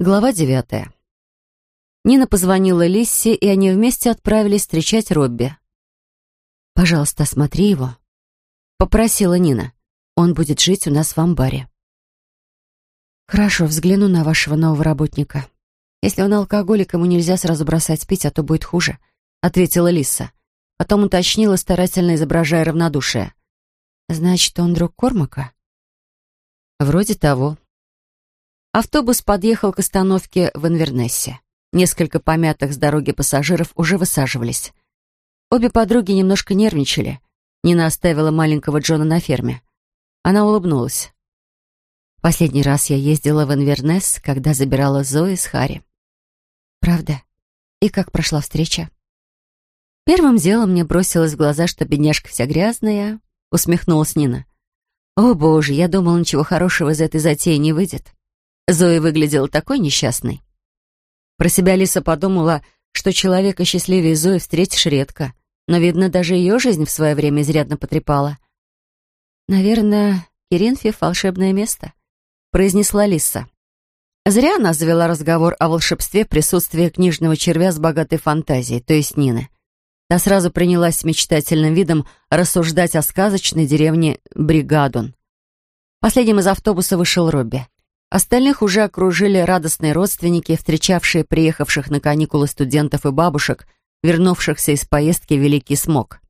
Глава девятая. Нина позвонила Лиссе, и они вместе отправились встречать Робби. «Пожалуйста, осмотри его», — попросила Нина. «Он будет жить у нас в амбаре». «Хорошо, взгляну на вашего нового работника. Если он алкоголик, ему нельзя сразу бросать пить, а то будет хуже», — ответила Лиса. Потом уточнила, старательно изображая равнодушие. «Значит, он друг Кормака?» «Вроде того», Автобус подъехал к остановке в Инвернессе. Несколько помятых с дороги пассажиров уже высаживались. Обе подруги немножко нервничали. Нина оставила маленького Джона на ферме. Она улыбнулась. Последний раз я ездила в Инвернесс, когда забирала Зои с Хари. Правда? И как прошла встреча? Первым делом мне бросилось в глаза, что бедняжка вся грязная, усмехнулась Нина. О, боже, я думала, ничего хорошего из этой затеи не выйдет. Зоя выглядела такой несчастной. Про себя Лиса подумала, что человека счастливее Зои встретишь редко, но, видно, даже ее жизнь в свое время изрядно потрепала. «Наверное, Керенфьев — волшебное место», — произнесла Лиса. Зря она завела разговор о волшебстве в присутствии книжного червя с богатой фантазией, то есть Нины. Та сразу принялась с мечтательным видом рассуждать о сказочной деревне Бригадон. Последним из автобуса вышел Робби. Остальных уже окружили радостные родственники, встречавшие приехавших на каникулы студентов и бабушек, вернувшихся из поездки Великий Смог.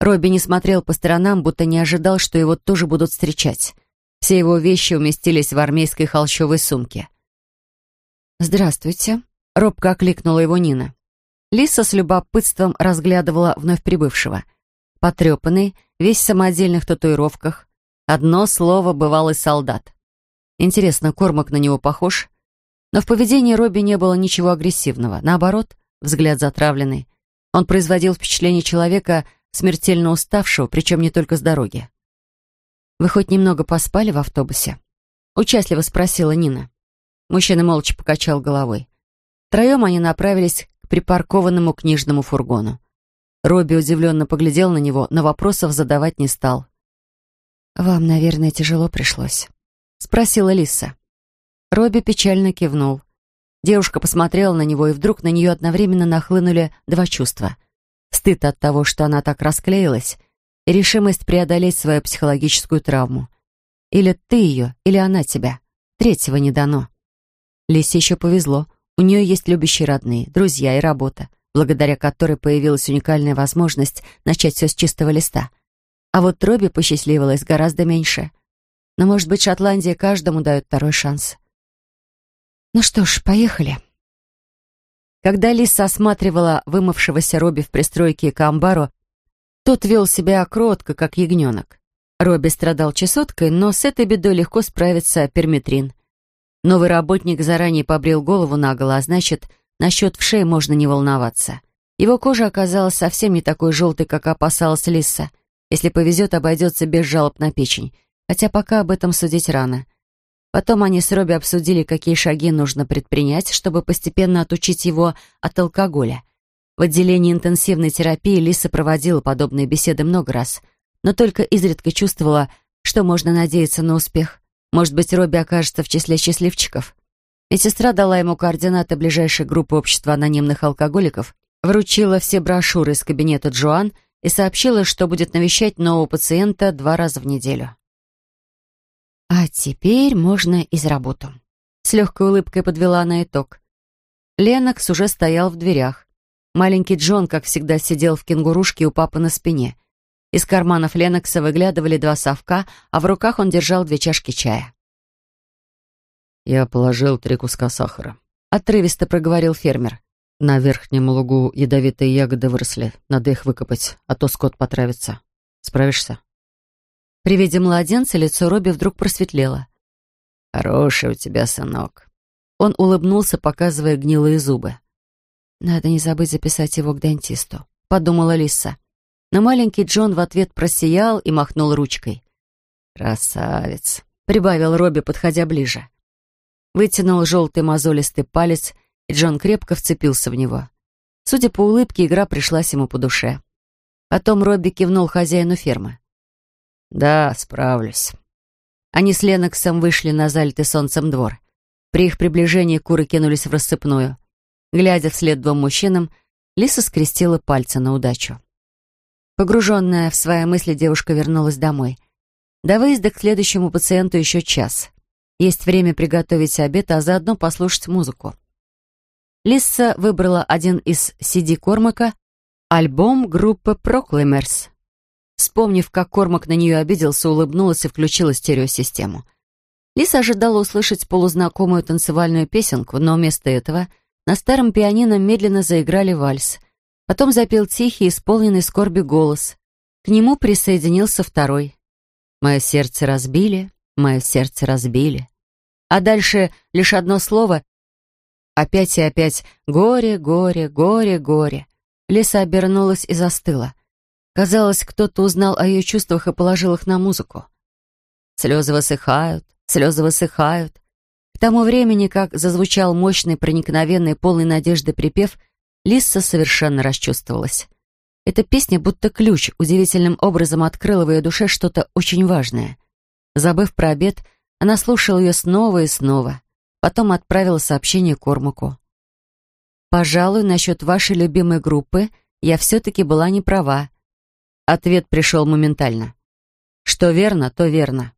Робби не смотрел по сторонам, будто не ожидал, что его тоже будут встречать. Все его вещи уместились в армейской холщовой сумке. «Здравствуйте», — робко окликнула его Нина. Лиса с любопытством разглядывала вновь прибывшего. Потрепанный, весь в самодельных татуировках. Одно слово «бывалый солдат». Интересно, Кормак на него похож? Но в поведении Робби не было ничего агрессивного. Наоборот, взгляд затравленный. Он производил впечатление человека, смертельно уставшего, причем не только с дороги. «Вы хоть немного поспали в автобусе?» Участливо спросила Нина. Мужчина молча покачал головой. Втроем они направились к припаркованному книжному фургону. Робби удивленно поглядел на него, но вопросов задавать не стал. «Вам, наверное, тяжело пришлось». — спросила Лиса. Робби печально кивнул. Девушка посмотрела на него, и вдруг на нее одновременно нахлынули два чувства. Стыд от того, что она так расклеилась, и решимость преодолеть свою психологическую травму. Или ты ее, или она тебя. Третьего не дано. Лисе еще повезло. У нее есть любящие родные, друзья и работа, благодаря которой появилась уникальная возможность начать все с чистого листа. А вот Робби посчастливилось гораздо меньше — но, может быть, Шотландия каждому дает второй шанс. Ну что ж, поехали. Когда Лиса осматривала вымывшегося Робби в пристройке к амбару, тот вел себя кротко, как ягненок. Робби страдал чесоткой, но с этой бедой легко справится перметрин. Новый работник заранее побрил голову наголо, а значит, насчет вшей можно не волноваться. Его кожа оказалась совсем не такой желтой, как опасалась Лиса. Если повезет, обойдется без жалоб на печень хотя пока об этом судить рано. Потом они с Робби обсудили, какие шаги нужно предпринять, чтобы постепенно отучить его от алкоголя. В отделении интенсивной терапии Лиса проводила подобные беседы много раз, но только изредка чувствовала, что можно надеяться на успех. Может быть, Робби окажется в числе счастливчиков. Медсестра дала ему координаты ближайшей группы общества анонимных алкоголиков, вручила все брошюры из кабинета Джоан и сообщила, что будет навещать нового пациента два раза в неделю. А теперь можно и за работу. С легкой улыбкой подвела на итог. Ленокс уже стоял в дверях. Маленький Джон, как всегда, сидел в кенгурушке у папы на спине. Из карманов Ленокса выглядывали два совка, а в руках он держал две чашки чая. «Я положил три куска сахара», — отрывисто проговорил фермер. «На верхнем лугу ядовитые ягоды выросли. Надо их выкопать, а то скот потравится. Справишься?» При виде младенца лицо Робби вдруг просветлело. «Хороший у тебя сынок». Он улыбнулся, показывая гнилые зубы. «Надо не забыть записать его к дантисту», — подумала Лиса. Но маленький Джон в ответ просиял и махнул ручкой. «Красавец», — прибавил Робби, подходя ближе. Вытянул желтый мозолистый палец, и Джон крепко вцепился в него. Судя по улыбке, игра пришлась ему по душе. Потом Робби кивнул хозяину фермы. «Да, справлюсь». Они с Леноксом вышли на залитый солнцем двор. При их приближении куры кинулись в рассыпную. Глядя вслед двум мужчинам, Лиса скрестила пальцы на удачу. Погруженная в свои мысли, девушка вернулась домой. До выезда к следующему пациенту еще час. Есть время приготовить обед, а заодно послушать музыку. Лисса выбрала один из CD Кормака, альбом группы Proclaimers. Вспомнив, как Кормак на нее обиделся, улыбнулась и включила стереосистему. Лиса ожидала услышать полузнакомую танцевальную песенку, но вместо этого на старом пианино медленно заиграли вальс. Потом запел тихий, исполненный скорби голос. К нему присоединился второй. «Мое сердце разбили, мое сердце разбили». А дальше лишь одно слово. Опять и опять «горе, горе, горе, горе». Лиса обернулась и застыла. Казалось, кто-то узнал о ее чувствах и положил их на музыку. Слезы высыхают, слезы высыхают. К тому времени, как зазвучал мощный, проникновенный, полный надежды припев, Лисса совершенно расчувствовалась. Эта песня, будто ключ, удивительным образом открыла в ее душе что-то очень важное. Забыв про обед, она слушала ее снова и снова. Потом отправила сообщение Кормаку. «Пожалуй, насчет вашей любимой группы я все-таки была не права». Ответ пришел моментально. «Что верно, то верно.